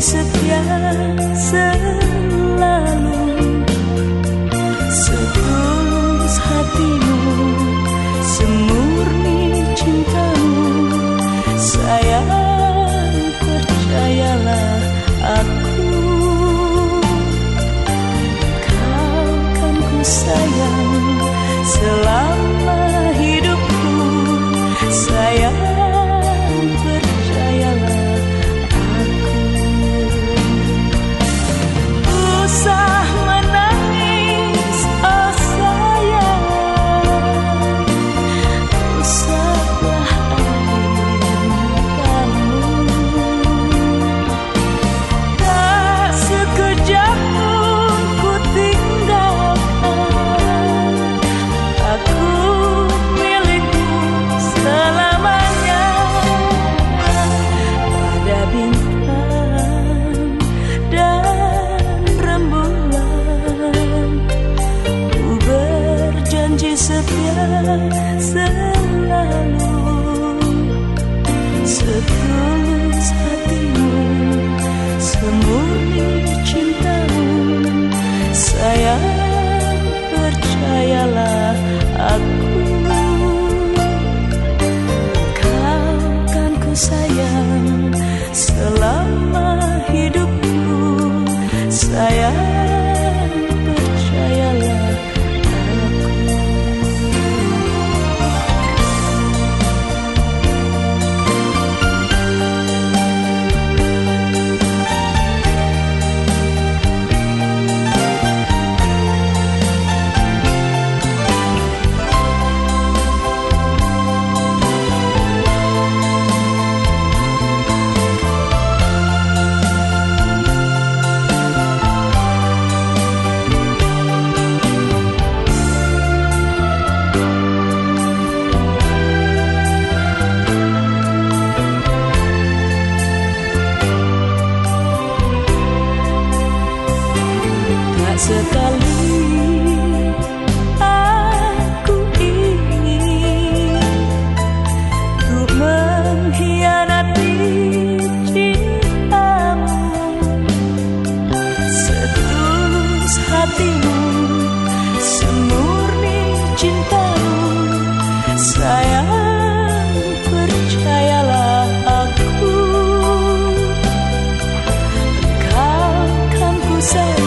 setia sayang sekali aku ingin Untuk mengkhianati cintamu. Setulus hatimu Semurni cintamu. Sayang percayalah aku. Kau kan ku sayang